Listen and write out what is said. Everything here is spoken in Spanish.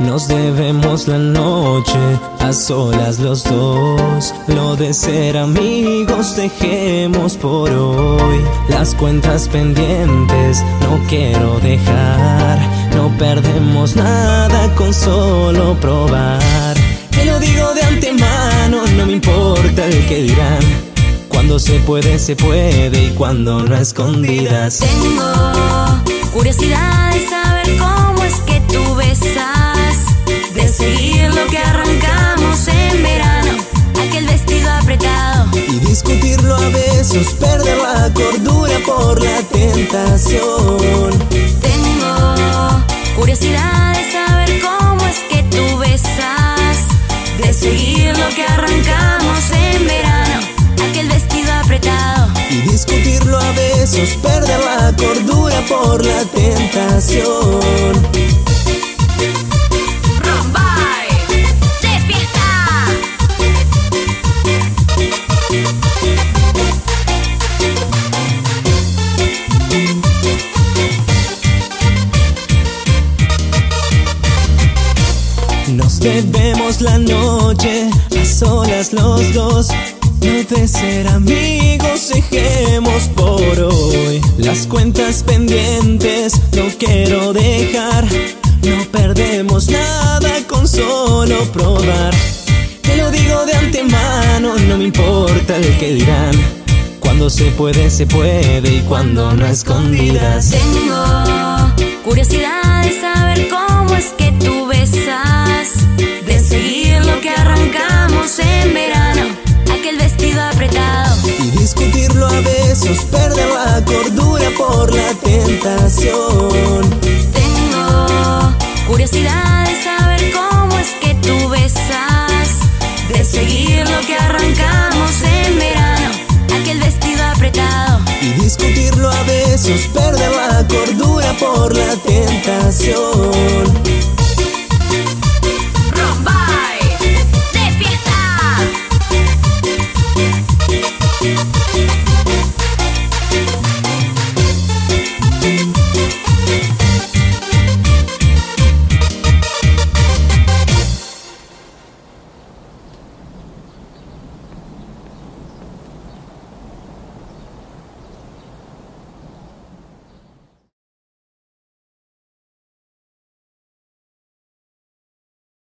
Nos debemos la noche a solas los dos. Lo de ser amigos dejemos por hoy. Las cuentas pendientes no quiero dejar. No perdemos nada con solo probar. Te lo digo de antemano, no me importa el que dirán. Cuando se puede, se puede y cuando no escondidas. Tengo curiosidad de saber cómo es que tú besas, apretado. Y discutirlo a besos, perder la cordura por la tentación. Tengo curiosidad de saber cómo es que tú besas, de seguir lo que arrancamos en verano, aquel vestido apretado. Y discutirlo a besos, perder la cordura por la tentación. Nos debemos la noche a solas los dos. No de ser amigos, dejemos por hoy. Las cuentas pendientes no quiero dejar. No perdemos nada con solo probar. Te lo digo de antemano, no me importa el que dirán. Cuando se puede, se puede y cuando no escondidas. Tengo curiosidad de saber cordura por la tentación. Tengo curiosidad de saber cómo es que tú besas, de seguir lo que arrancamos en verano, aquel vestido apretado. Y discutirlo a besos, perder la cordura por la tentación.